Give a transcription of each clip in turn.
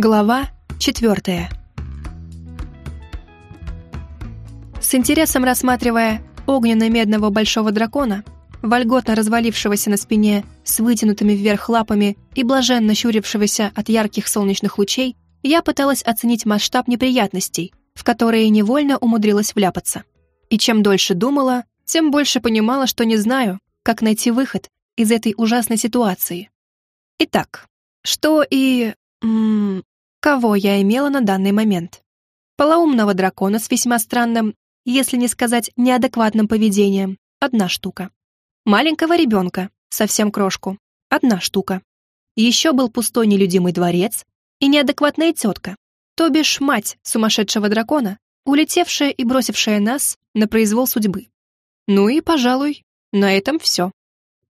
Глава четвертая. С интересом рассматривая огненно-медного большого дракона, вольготно развалившегося на спине с вытянутыми вверх лапами и блаженно щурившегося от ярких солнечных лучей, я пыталась оценить масштаб неприятностей, в которые невольно умудрилась вляпаться. И чем дольше думала, тем больше понимала, что не знаю, как найти выход из этой ужасной ситуации. Итак, что и... кого я имела на данный момент? Полоумного дракона с весьма странным, если не сказать неадекватным поведением, одна штука. Маленького ребенка, совсем крошку, одна штука. Еще был пустой нелюдимый дворец и неадекватная тетка, то бишь мать сумасшедшего дракона, улетевшая и бросившая нас на произвол судьбы. Ну и, пожалуй, на этом все.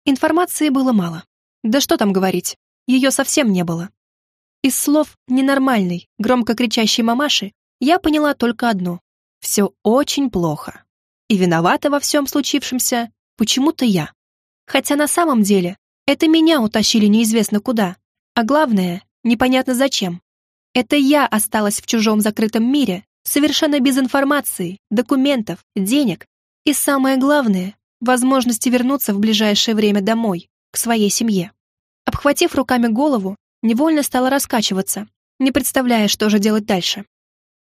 Информации было мало. Да что там говорить, ее совсем не было. Из слов ненормальной, громко кричащей мамаши я поняла только одно. Все очень плохо. И виновата во всем случившемся почему-то я. Хотя на самом деле это меня утащили неизвестно куда, а главное, непонятно зачем. Это я осталась в чужом закрытом мире, совершенно без информации, документов, денег и, самое главное, возможности вернуться в ближайшее время домой, к своей семье. Обхватив руками голову, невольно стала раскачиваться, не представляя, что же делать дальше.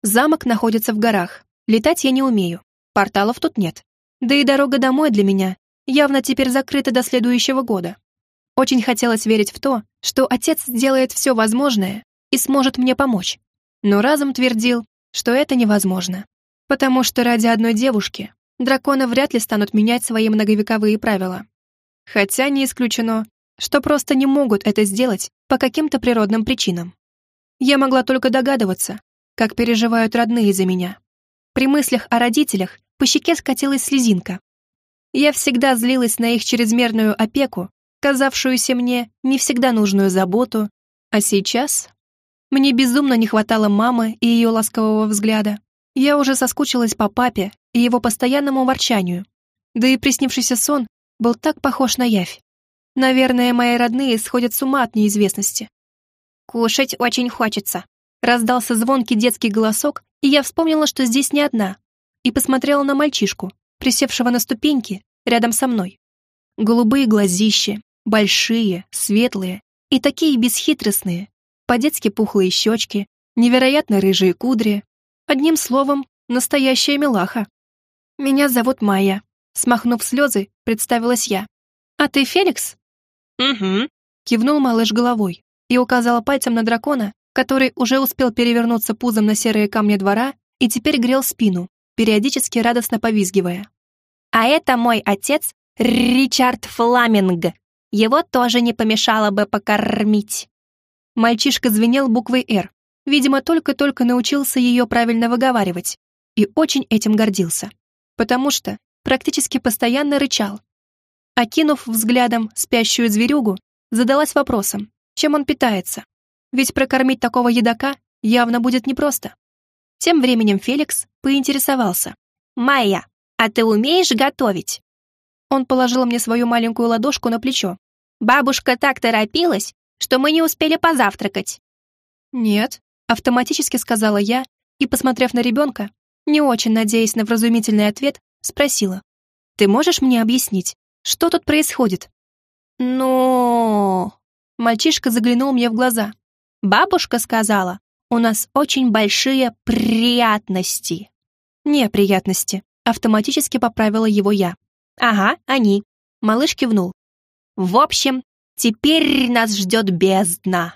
Замок находится в горах, летать я не умею, порталов тут нет. Да и дорога домой для меня явно теперь закрыта до следующего года. Очень хотелось верить в то, что отец сделает все возможное и сможет мне помочь. Но разум твердил, что это невозможно. Потому что ради одной девушки драконы вряд ли станут менять свои многовековые правила. Хотя не исключено, что просто не могут это сделать по каким-то природным причинам. Я могла только догадываться, как переживают родные за меня. При мыслях о родителях по щеке скатилась слезинка. Я всегда злилась на их чрезмерную опеку, казавшуюся мне не всегда нужную заботу, а сейчас мне безумно не хватало мамы и ее ласкового взгляда. Я уже соскучилась по папе и его постоянному ворчанию. Да и приснившийся сон был так похож на явь. Наверное, мои родные сходят с ума от неизвестности. «Кушать очень хочется», — раздался звонкий детский голосок, и я вспомнила, что здесь не одна, и посмотрела на мальчишку, присевшего на ступеньки рядом со мной. Голубые глазища, большие, светлые и такие бесхитростные, по-детски пухлые щечки, невероятно рыжие кудри. Одним словом, настоящая милаха. «Меня зовут Майя», — смахнув слезы, представилась я. «А ты Феликс?» «Угу», — кивнул малыш головой и указала пальцем на дракона, который уже успел перевернуться пузом на серые камни двора и теперь грел спину, периодически радостно повизгивая. «А это мой отец Ричард Фламинг. Его тоже не помешало бы покормить». Мальчишка звенел буквой «Р». Видимо, только-только научился ее правильно выговаривать и очень этим гордился, потому что практически постоянно рычал, Окинув взглядом спящую зверюгу, задалась вопросом, чем он питается. Ведь прокормить такого едока явно будет непросто. Тем временем Феликс поинтересовался. «Майя, а ты умеешь готовить?» Он положил мне свою маленькую ладошку на плечо. «Бабушка так торопилась, что мы не успели позавтракать». «Нет», — автоматически сказала я и, посмотрев на ребенка, не очень надеясь на вразумительный ответ, спросила. «Ты можешь мне объяснить, что тут происходит?» «Но...» Мальчишка заглянул мне в глаза. «Бабушка сказала, у нас очень большие приятности». «Неприятности», — автоматически поправила его я. «Ага, они». Малыш кивнул. «В общем, теперь нас ждет бездна».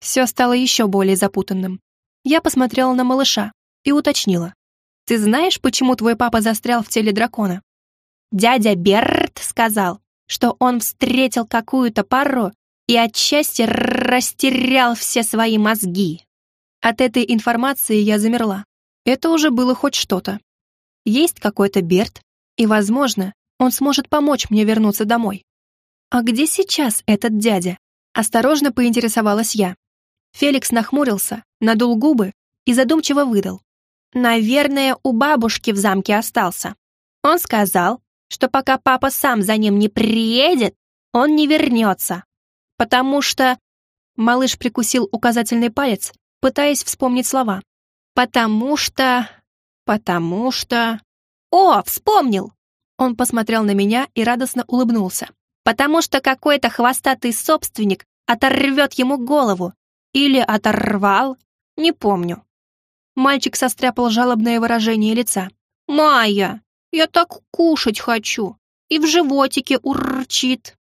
Все стало еще более запутанным. Я посмотрела на малыша и уточнила. «Ты знаешь, почему твой папа застрял в теле дракона?» Дядя Берт сказал, что он встретил какую-то пару и от счастья растерял все свои мозги. От этой информации я замерла. Это уже было хоть что-то. Есть какой-то Берт, и, возможно, он сможет помочь мне вернуться домой. А где сейчас этот дядя? Осторожно поинтересовалась я. Феликс нахмурился, надул губы и задумчиво выдал. Наверное, у бабушки в замке остался. Он сказал, что пока папа сам за ним не приедет, он не вернется. Потому что... Малыш прикусил указательный палец пытаясь вспомнить слова. «Потому что... потому что...» «О, вспомнил!» Он посмотрел на меня и радостно улыбнулся. «Потому что какой-то хвостатый собственник оторвет ему голову. Или оторвал. Не помню». Мальчик состряпал жалобное выражение лица. «Майя, я так кушать хочу, и в животике урчит».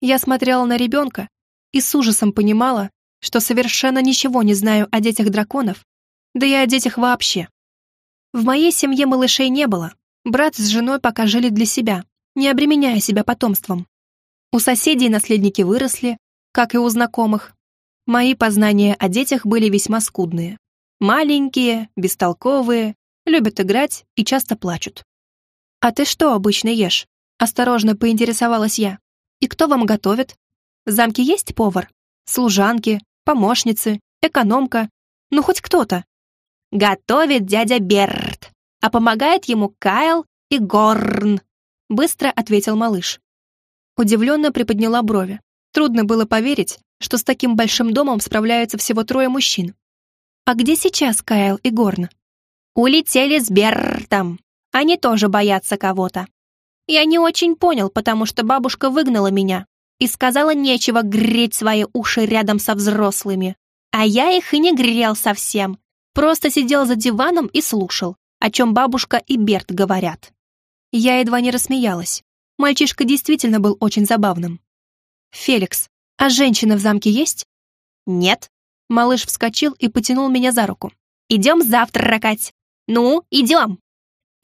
Я смотрела на ребенка и с ужасом понимала, что совершенно ничего не знаю о детях драконов, да и о детях вообще. В моей семье малышей не было, брат с женой пока жили для себя, не обременяя себя потомством. У соседей наследники выросли, как и у знакомых. Мои познания о детях были весьма скудные. Маленькие, бестолковые, любят играть и часто плачут. «А ты что обычно ешь?» — осторожно поинтересовалась я. «И кто вам готовит? В замке есть повар? Служанки, помощницы, экономка? Ну, хоть кто-то?» «Готовит дядя Берт, а помогает ему Кайл и Горн», — быстро ответил малыш. Удивленно приподняла брови. Трудно было поверить, что с таким большим домом справляются всего трое мужчин. «А где сейчас Кайл и Горн?» «Улетели с Бертом. Они тоже боятся кого-то. Я не очень понял, потому что бабушка выгнала меня и сказала нечего греть свои уши рядом со взрослыми. А я их и не грел совсем. Просто сидел за диваном и слушал, о чем бабушка и Берт говорят. Я едва не рассмеялась. Мальчишка действительно был очень забавным. «Феликс, а женщина в замке есть?» «Нет». Малыш вскочил и потянул меня за руку. «Идем завтракать!» «Ну, идем!»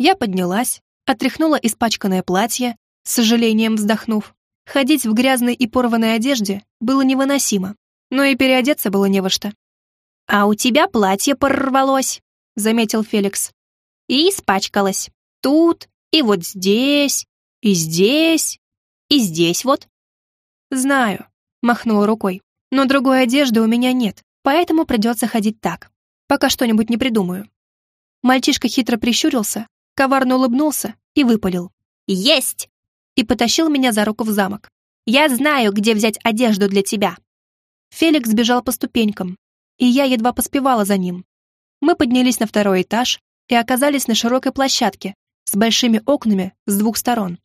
Я поднялась, отряхнула испачканное платье, с сожалением вздохнув. Ходить в грязной и порванной одежде было невыносимо, но и переодеться было не во что. «А у тебя платье порвалось», — заметил Феликс. «И испачкалось. Тут, и вот здесь, и здесь, и здесь вот». «Знаю», — махнула рукой, «но другой одежды у меня нет, поэтому придется ходить так, пока что-нибудь не придумаю». Мальчишка хитро прищурился, коварно улыбнулся и выпалил. «Есть!» и потащил меня за руку в замок. «Я знаю, где взять одежду для тебя!» Феликс бежал по ступенькам, и я едва поспевала за ним. Мы поднялись на второй этаж и оказались на широкой площадке с большими окнами с двух сторон.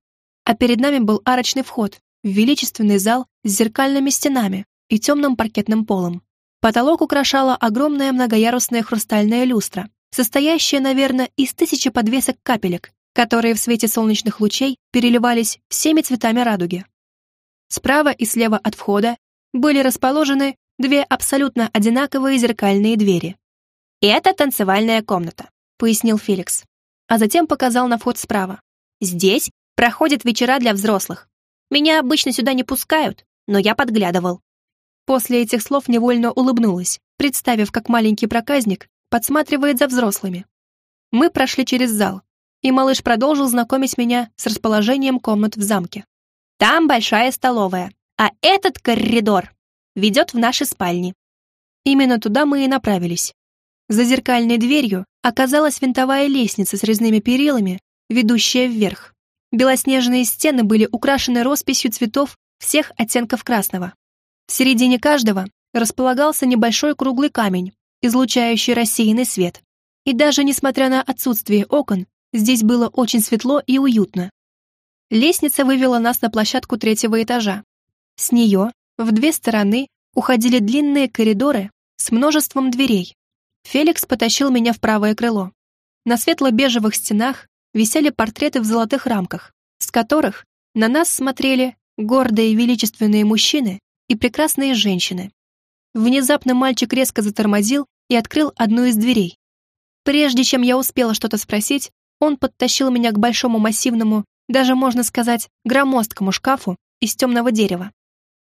А перед нами был арочный вход в величественный зал с зеркальными стенами и темным паркетным полом. Потолок украшала огромная многоярусная хрустальная люстра, состоящая, наверное, из тысячи подвесок капелек, которые в свете солнечных лучей переливались всеми цветами радуги. Справа и слева от входа были расположены две абсолютно одинаковые зеркальные двери. «Это танцевальная комната», — пояснил Феликс, а затем показал на вход справа. «Здесь проходят вечера для взрослых. Меня обычно сюда не пускают, но я подглядывал». После этих слов невольно улыбнулась, представив, как маленький проказник подсматривает за взрослыми. Мы прошли через зал, и малыш продолжил знакомить меня с расположением комнат в замке. Там большая столовая, а этот коридор ведет в наши спальни. Именно туда мы и направились. За зеркальной дверью оказалась винтовая лестница с резными перилами, ведущая вверх. Белоснежные стены были украшены росписью цветов всех оттенков красного. В середине каждого располагался небольшой круглый камень, излучающий рассеянный свет. И даже несмотря на отсутствие окон, здесь было очень светло и уютно. Лестница вывела нас на площадку третьего этажа. С нее в две стороны уходили длинные коридоры с множеством дверей. Феликс потащил меня в правое крыло. На светло-бежевых стенах висели портреты в золотых рамках, с которых на нас смотрели гордые и величественные мужчины и прекрасные женщины. Внезапно мальчик резко затормозил и открыл одну из дверей. Прежде чем я успела что-то спросить, он подтащил меня к большому массивному, даже можно сказать, громоздкому шкафу из темного дерева.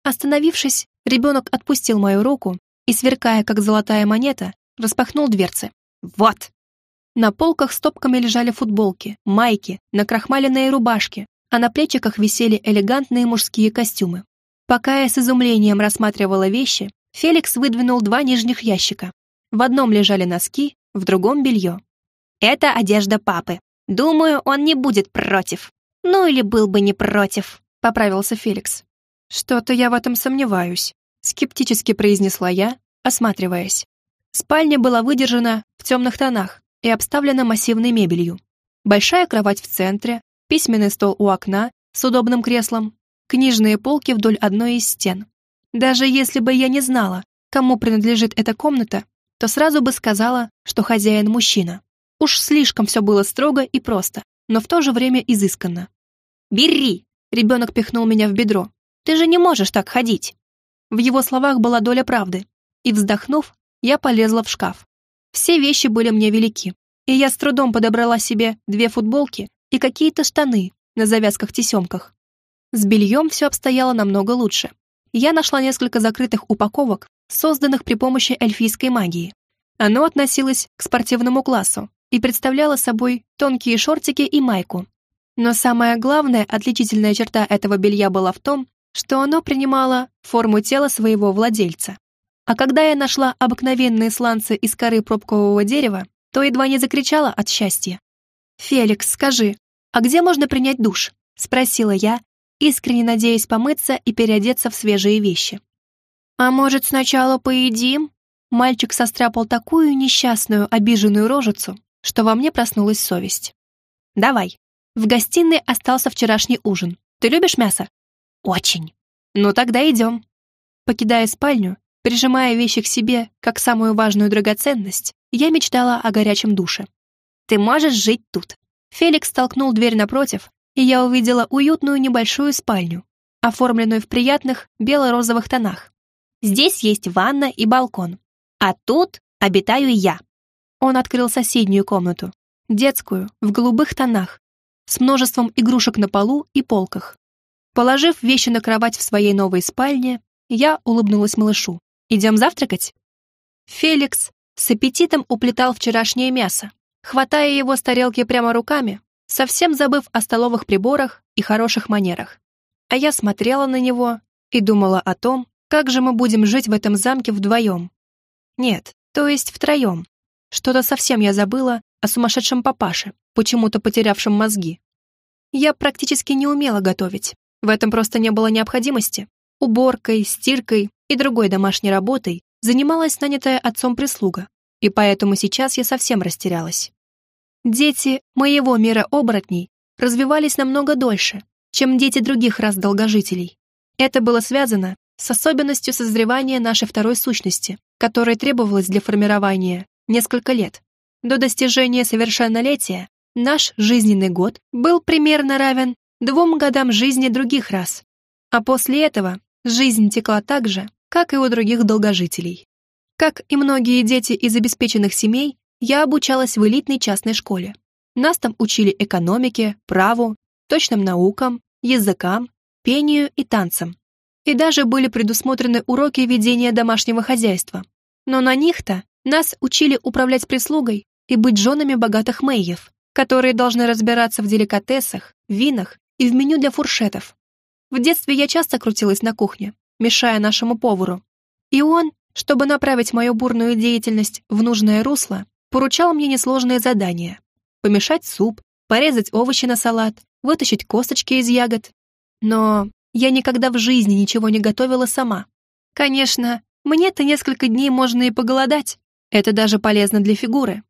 Остановившись, ребенок отпустил мою руку и, сверкая как золотая монета, распахнул дверцы. «Вот!» На полках стопками лежали футболки, майки, накрахмаленные рубашки, а на плечиках висели элегантные мужские костюмы. Пока я с изумлением рассматривала вещи, Феликс выдвинул два нижних ящика. В одном лежали носки, в другом белье. Это одежда папы. Думаю, он не будет против. Ну или был бы не против, поправился Феликс. Что-то я в этом сомневаюсь, скептически произнесла я, осматриваясь. Спальня была выдержана в темных тонах и обставлена массивной мебелью. Большая кровать в центре, письменный стол у окна с удобным креслом, книжные полки вдоль одной из стен. Даже если бы я не знала, кому принадлежит эта комната, то сразу бы сказала, что хозяин мужчина. Уж слишком все было строго и просто, но в то же время изысканно. «Бери!» — ребенок пихнул меня в бедро. «Ты же не можешь так ходить!» В его словах была доля правды, и, вздохнув, я полезла в шкаф. Все вещи были мне велики, и я с трудом подобрала себе две футболки и какие-то штаны на завязках-тесемках. С бельем все обстояло намного лучше. Я нашла несколько закрытых упаковок, созданных при помощи эльфийской магии. Оно относилось к спортивному классу и представляло собой тонкие шортики и майку. Но самая главная отличительная черта этого белья была в том, что оно принимало форму тела своего владельца. А когда я нашла обыкновенные сланцы из коры пробкового дерева, то едва не закричала от счастья. «Феликс, скажи, а где можно принять душ?» — спросила я, искренне надеясь помыться и переодеться в свежие вещи. «А может, сначала поедим?» Мальчик состряпал такую несчастную, обиженную рожицу, что во мне проснулась совесть. «Давай. В гостиной остался вчерашний ужин. Ты любишь мясо?» «Очень». «Ну тогда идем». Покидая спальню, прижимая вещи к себе как самую важную драгоценность, я мечтала о горячем душе. «Ты можешь жить тут». Феликс толкнул дверь напротив, и я увидела уютную небольшую спальню, оформленную в приятных бело-розовых тонах. Здесь есть ванна и балкон, а тут обитаю я. Он открыл соседнюю комнату, детскую, в голубых тонах, с множеством игрушек на полу и полках. Положив вещи на кровать в своей новой спальне, я улыбнулась малышу. «Идем завтракать?» Феликс с аппетитом уплетал вчерашнее мясо, хватая его с тарелки прямо руками, совсем забыв о столовых приборах и хороших манерах. А я смотрела на него и думала о том, как же мы будем жить в этом замке вдвоем. Нет, то есть втроем. Что-то совсем я забыла о сумасшедшем папаше, почему-то потерявшем мозги. Я практически не умела готовить, в этом просто не было необходимости. Уборкой, стиркой и другой домашней работой занималась нанятая отцом прислуга, и поэтому сейчас я совсем растерялась. Дети моего мира оборотней развивались намного дольше, чем дети других рас долгожителей. Это было связано с особенностью созревания нашей второй сущности, которой требовалось для формирования несколько лет. До достижения совершеннолетия наш жизненный год был примерно равен двум годам жизни других рас. А после этого жизнь текла так же, как и у других долгожителей. Как и многие дети из обеспеченных семей, я обучалась в элитной частной школе. Нас там учили экономике, праву, точным наукам, языкам, пению и танцам. И даже были предусмотрены уроки ведения домашнего хозяйства. Но на них-то нас учили управлять прислугой и быть женами богатых мэйев, которые должны разбираться в деликатесах, винах и в меню для фуршетов. В детстве я часто крутилась на кухне, мешая нашему повару. И он, чтобы направить мою бурную деятельность в нужное русло, поручал мне несложные задания. Помешать суп, порезать овощи на салат, вытащить косточки из ягод. Но я никогда в жизни ничего не готовила сама. Конечно, мне-то несколько дней можно и поголодать. Это даже полезно для фигуры.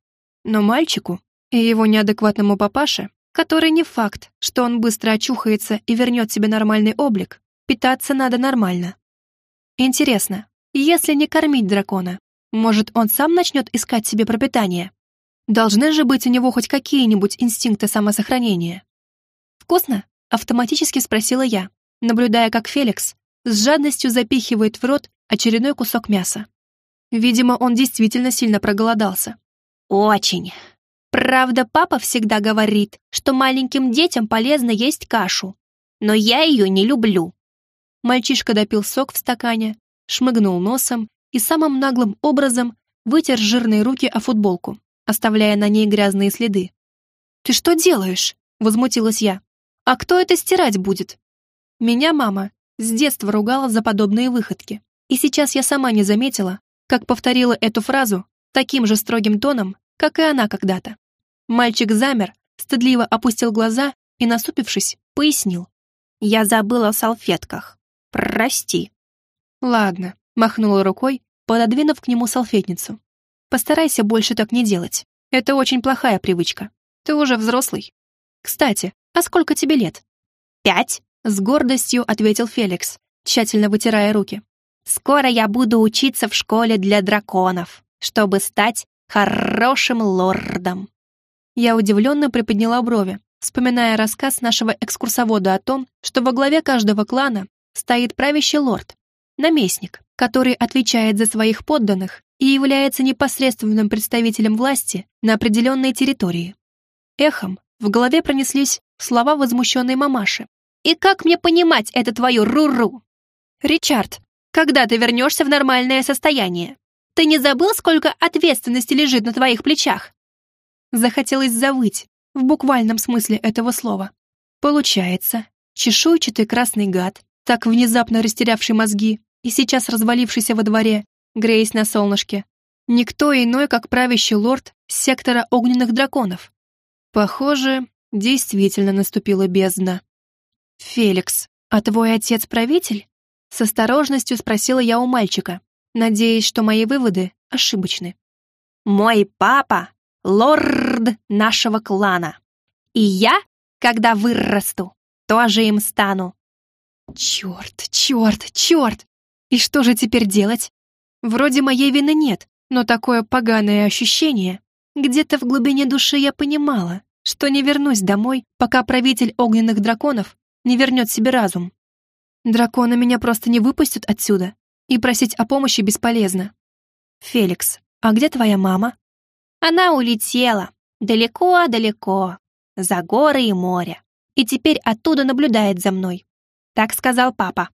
Но мальчику и его неадекватному папаше который не факт, что он быстро очухается и вернет себе нормальный облик, питаться надо нормально. Интересно, если не кормить дракона, может, он сам начнет искать себе пропитание? Должны же быть у него хоть какие-нибудь инстинкты самосохранения. «Вкусно?» — автоматически спросила я, наблюдая, как Феликс с жадностью запихивает в рот очередной кусок мяса. Видимо, он действительно сильно проголодался. «Очень!» Правда, папа всегда говорит, что маленьким детям полезно есть кашу. Но я ее не люблю. Мальчишка допил сок в стакане, шмыгнул носом и самым наглым образом вытер жирные руки о футболку, оставляя на ней грязные следы. «Ты что делаешь?» — возмутилась я. «А кто это стирать будет?» Меня мама с детства ругала за подобные выходки, и сейчас я сама не заметила, как повторила эту фразу таким же строгим тоном, как и она когда-то. Мальчик замер, стыдливо опустил глаза и, насупившись, пояснил. «Я забыла о салфетках. Прости». «Ладно», — махнула рукой, пододвинув к нему салфетницу. Постарайся больше так не делать. Это очень плохая привычка. Ты уже взрослый. Кстати, а сколько тебе лет? Пять, с гордостью ответил Феликс, тщательно вытирая руки. Скоро я буду учиться в школе для драконов, чтобы стать хорошим лордом. Я удивленно приподняла брови, вспоминая рассказ нашего экскурсовода о том, что во главе каждого клана стоит правящий лорд, наместник, который отвечает за своих подданных и является непосредственным представителем власти на определенной территории. Эхом в голове пронеслись слова возмущенной мамаши. «И как мне понимать это твое ру-ру?» «Ричард, когда ты вернешься в нормальное состояние? Ты не забыл, сколько ответственности лежит на твоих плечах?» Захотелось завыть, в буквальном смысле этого слова. Получается, чешуйчатый красный гад, так внезапно растерявший мозги и сейчас развалившийся во дворе, греясь на солнышке, никто иной, как правящий лорд сектора огненных драконов. Похоже, действительно наступила бездна. «Феликс, а твой отец правитель?» С осторожностью спросила я у мальчика, надеясь, что мои выводы ошибочны. «Мой папа лорд нашего клана. И я, когда вырасту, тоже им стану. Черт, черт, черт! И что же теперь делать? Вроде моей вины нет, но такое поганое ощущение. Где-то в глубине души я понимала, что не вернусь домой, пока правитель огненных драконов не вернет себе разум. Драконы меня просто не выпустят отсюда, и просить о помощи бесполезно. «Феликс, а где твоя мама?» Она улетела далеко-далеко, за горы и море, и теперь оттуда наблюдает за мной. Так сказал папа.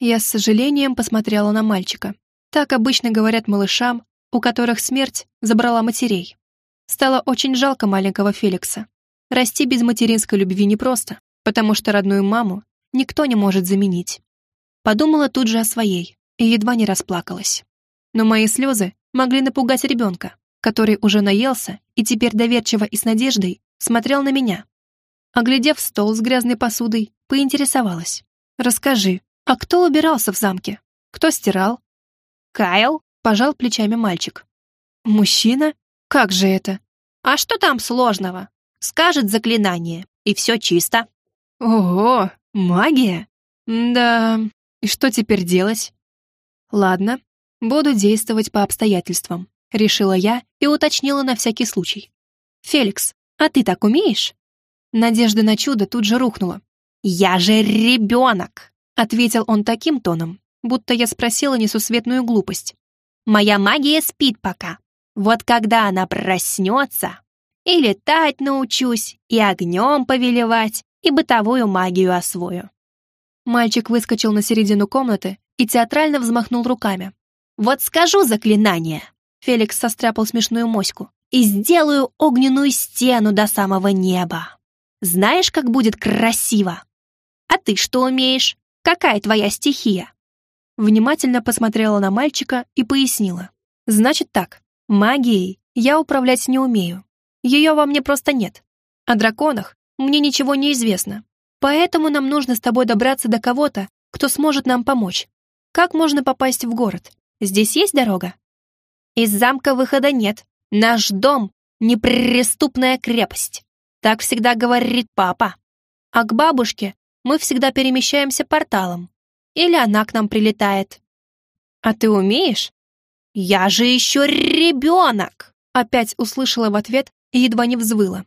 Я с сожалением посмотрела на мальчика. Так обычно говорят малышам, у которых смерть забрала матерей. Стало очень жалко маленького Феликса. Расти без материнской любви непросто, потому что родную маму никто не может заменить. Подумала тут же о своей и едва не расплакалась. Но мои слезы могли напугать ребенка, который уже наелся и теперь доверчиво и с надеждой смотрел на меня. Оглядев стол с грязной посудой, поинтересовалась. «Расскажи, а кто убирался в замке? Кто стирал?» «Кайл», — пожал плечами мальчик. «Мужчина? Как же это?» «А что там сложного? Скажет заклинание, и все чисто». «Ого, магия? Да, и что теперь делать?» «Ладно, буду действовать по обстоятельствам. — решила я и уточнила на всякий случай. «Феликс, а ты так умеешь?» Надежда на чудо тут же рухнула. «Я же ребенок!» — ответил он таким тоном, будто я спросила несусветную глупость. «Моя магия спит пока. Вот когда она проснется, и летать научусь, и огнем повелевать, и бытовую магию освою». Мальчик выскочил на середину комнаты и театрально взмахнул руками. «Вот скажу заклинание, Феликс состряпал смешную моську. «И сделаю огненную стену до самого неба. Знаешь, как будет красиво? А ты что умеешь? Какая твоя стихия?» Внимательно посмотрела на мальчика и пояснила. «Значит так, магией я управлять не умею. Ее во мне просто нет. О драконах мне ничего не известно. Поэтому нам нужно с тобой добраться до кого-то, кто сможет нам помочь. Как можно попасть в город? Здесь есть дорога?» Из замка выхода нет. Наш дом — неприступная крепость. Так всегда говорит папа. А к бабушке мы всегда перемещаемся порталом. Или она к нам прилетает. А ты умеешь? Я же еще ребенок! Опять услышала в ответ и едва не взвыла.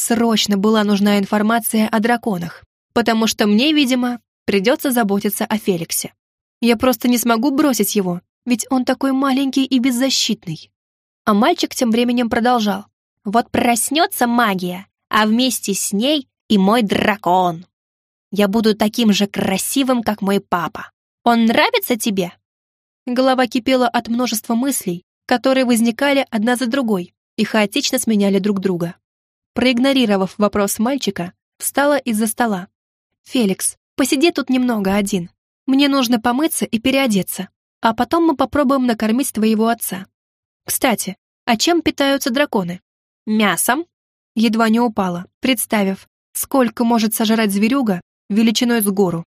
Срочно была нужна информация о драконах, потому что мне, видимо, придется заботиться о Феликсе. Я просто не смогу бросить его, ведь он такой маленький и беззащитный. А мальчик тем временем продолжал. Вот проснется магия, а вместе с ней и мой дракон. Я буду таким же красивым, как мой папа. Он нравится тебе?» Голова кипела от множества мыслей, которые возникали одна за другой и хаотично сменяли друг друга. Проигнорировав вопрос мальчика, встала из-за стола. «Феликс, посиди тут немного один. Мне нужно помыться и переодеться а потом мы попробуем накормить твоего отца. Кстати, а чем питаются драконы? Мясом? Едва не упала, представив, сколько может сожрать зверюга величиной с гору.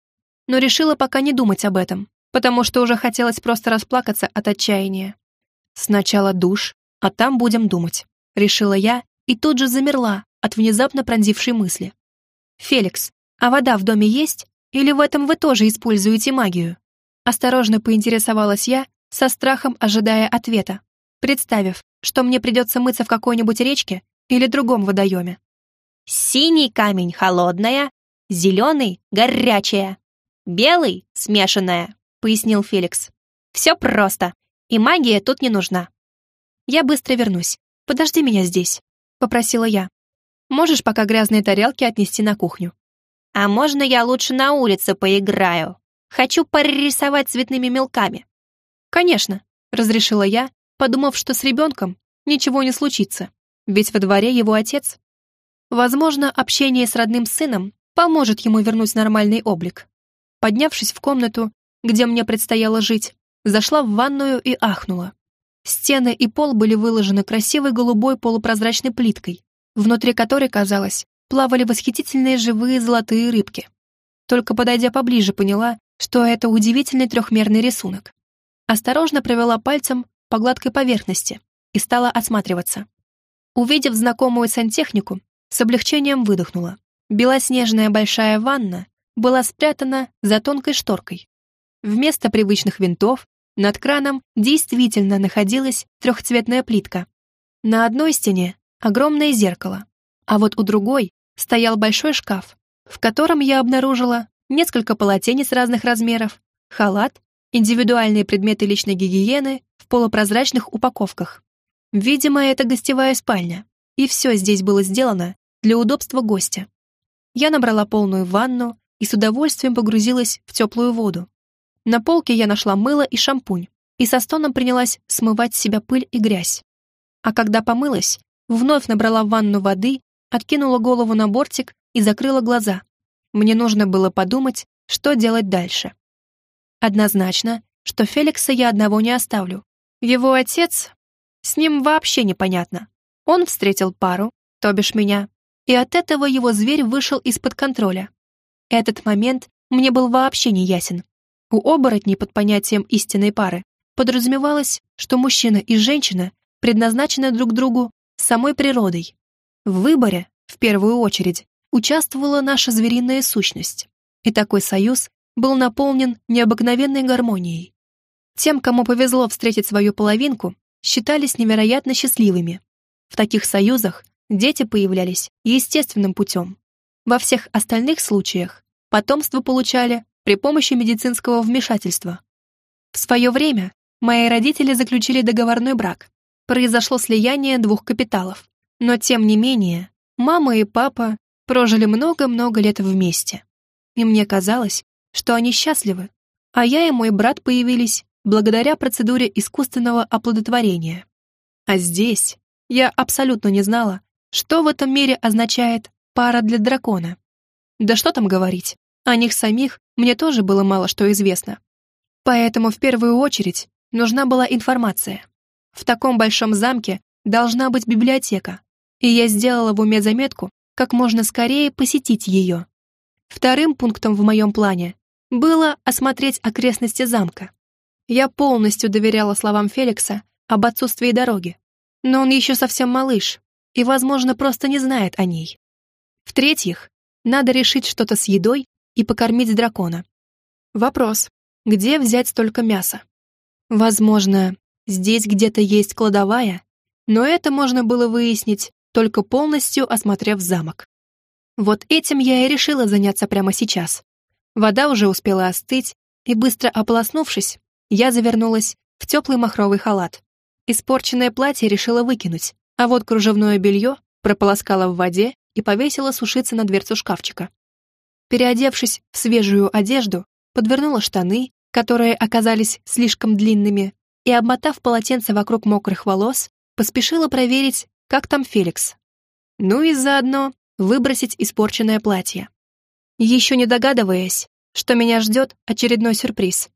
Но решила пока не думать об этом, потому что уже хотелось просто расплакаться от отчаяния. Сначала душ, а там будем думать, решила я и тут же замерла от внезапно пронзившей мысли. Феликс, а вода в доме есть? Или в этом вы тоже используете магию? Осторожно поинтересовалась я, со страхом ожидая ответа, представив, что мне придется мыться в какой-нибудь речке или другом водоеме. «Синий камень — холодная, зеленый — горячая, белый — смешанная», — пояснил Феликс. «Все просто, и магия тут не нужна». «Я быстро вернусь. Подожди меня здесь», — попросила я. «Можешь пока грязные тарелки отнести на кухню?» «А можно я лучше на улице поиграю? Хочу порисовать цветными мелками». «Конечно», — разрешила я, подумав, что с ребенком ничего не случится, ведь во дворе его отец. Возможно, общение с родным сыном поможет ему вернуть нормальный облик. Поднявшись в комнату, где мне предстояло жить, зашла в ванную и ахнула. Стены и пол были выложены красивой голубой полупрозрачной плиткой, внутри которой, казалось, плавали восхитительные живые золотые рыбки. Только подойдя поближе, поняла, что это удивительный трехмерный рисунок. Осторожно провела пальцем по гладкой поверхности и стала осматриваться. Увидев знакомую сантехнику, с облегчением выдохнула. Белоснежная большая ванна была спрятана за тонкой шторкой. Вместо привычных винтов над краном действительно находилась трехцветная плитка. На одной стене огромное зеркало, а вот у другой стоял большой шкаф, в котором я обнаружила несколько полотенец разных размеров, халат, индивидуальные предметы личной гигиены в полупрозрачных упаковках. Видимо, это гостевая спальня, и все здесь было сделано для удобства гостя. Я набрала полную ванну и с удовольствием погрузилась в теплую воду. На полке я нашла мыло и шампунь, и со стоном принялась смывать с себя пыль и грязь. А когда помылась, вновь набрала в ванну воды, откинула голову на бортик и закрыла глаза. Мне нужно было подумать, что делать дальше. Однозначно, что Феликса я одного не оставлю. Его отец с ним вообще непонятно. Он встретил пару, то бишь меня, и от этого его зверь вышел из-под контроля. Этот момент мне был вообще не ясен. У оборотней под понятием истинной пары подразумевалось, что мужчина и женщина предназначены друг другу самой природой. В выборе, в первую очередь, участвовала наша звериная сущность. И такой союз был наполнен необыкновенной гармонией. Тем, кому повезло встретить свою половинку, считались невероятно счастливыми. В таких союзах дети появлялись естественным путем. Во всех остальных случаях потомство получали при помощи медицинского вмешательства. В свое время мои родители заключили договорной брак. Произошло слияние двух капиталов. Но тем не менее, мама и папа прожили много-много лет вместе. И мне казалось, что они счастливы, а я и мой брат появились благодаря процедуре искусственного оплодотворения. А здесь я абсолютно не знала, что в этом мире означает пара для дракона. Да что там говорить, о них самих мне тоже было мало что известно. Поэтому в первую очередь нужна была информация. В таком большом замке должна быть библиотека, и я сделала в уме заметку, как можно скорее посетить ее. Вторым пунктом в моем плане было осмотреть окрестности замка. Я полностью доверяла словам Феликса об отсутствии дороги. Но он еще совсем малыш и, возможно, просто не знает о ней. В-третьих, надо решить что-то с едой и покормить дракона. Вопрос, где взять столько мяса? Возможно, здесь где-то есть кладовая, но это можно было выяснить, только полностью осмотрев замок. Вот этим я и решила заняться прямо сейчас. Вода уже успела остыть, и быстро ополоснувшись, я завернулась в теплый махровый халат. Испорченное платье решила выкинуть, а вот кружевное белье прополоскала в воде и повесила сушиться на дверцу шкафчика. Переодевшись в свежую одежду, подвернула штаны, которые оказались слишком длинными, и, обмотав полотенце вокруг мокрых волос, поспешила проверить, как там Феликс. Ну и заодно выбросить испорченное платье. Еще не догадываясь, что меня ждет очередной сюрприз.